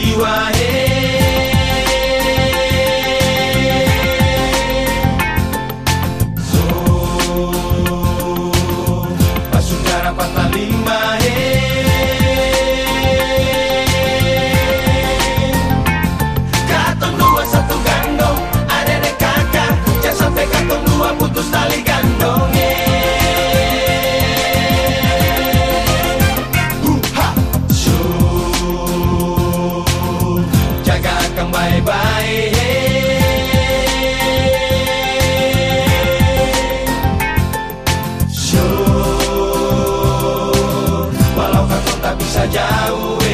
You are. away.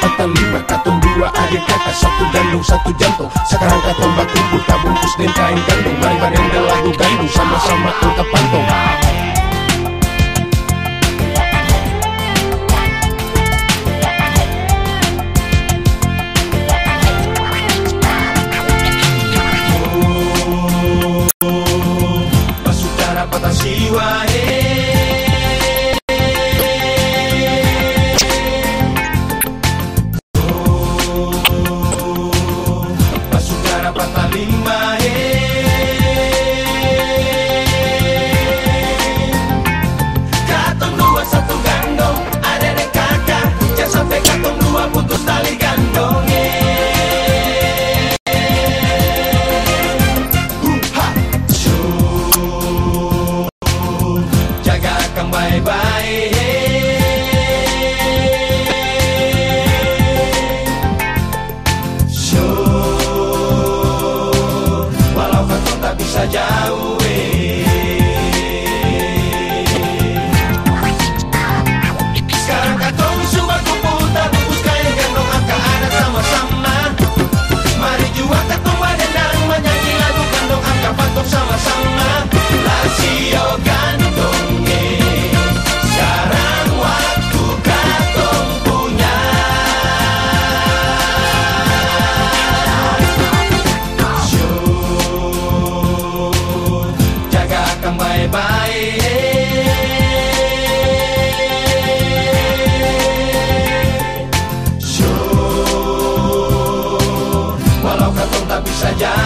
patah lima Katong dua adik kata Satu gandung satu jantung. Sekarang katong batu buta bungkus dan kain gandung Mari badan dan lagu gandung Sama-sama angkat pantong allá.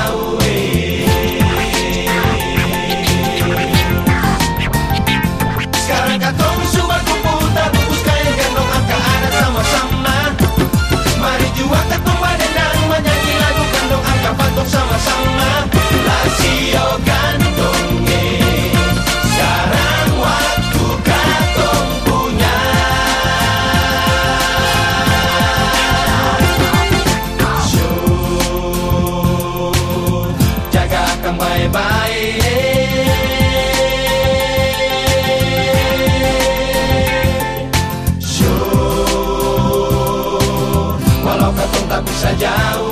Show, walau katung tak bisa jauh.